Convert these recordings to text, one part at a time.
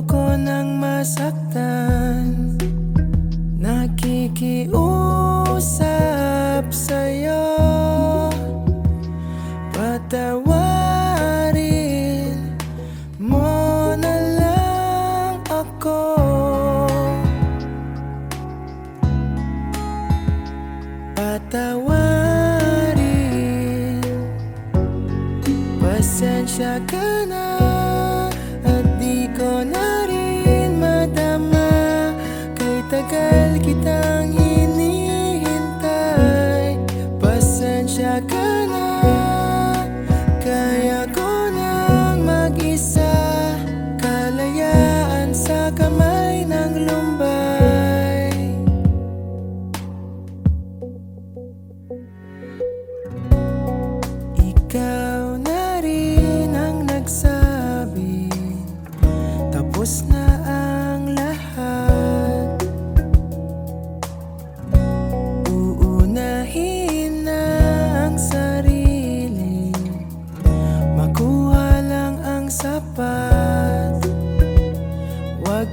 Ayoko nang masaktan. Nakikiusap sa'yo. Patawarin mo na lang ako. Patawarin. Pasensya ka na. Kay tagal kitang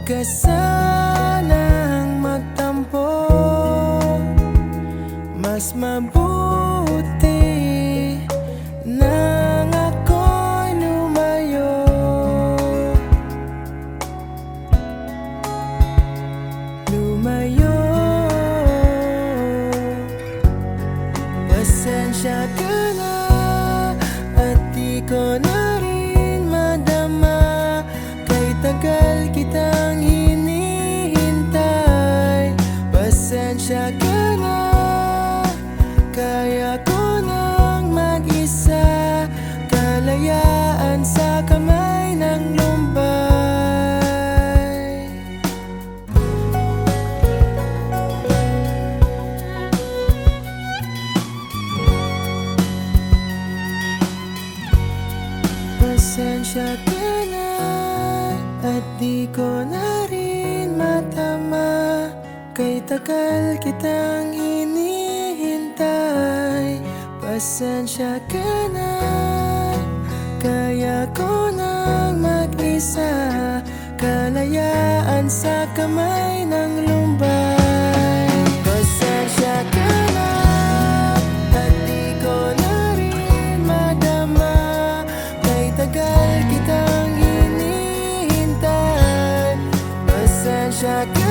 ka sanang magtampo Mas mabuti nang ako'y lumayo. Lumayo. Pasensya ka na At di ko na Pasensya ka na Kaya ko nang mag-isa. Kalayaan sa kamay ng lumbay. Pasensya ka na At di ko na rin Matagal kitang hinihintay. Pasensya ka na Kaya ko nang mag-isa. Kalayaan sa kamay ng lumbay. Pasensya ka na At di ko na rin madama. Kay tagal kitang hinihintay. Pasensya ka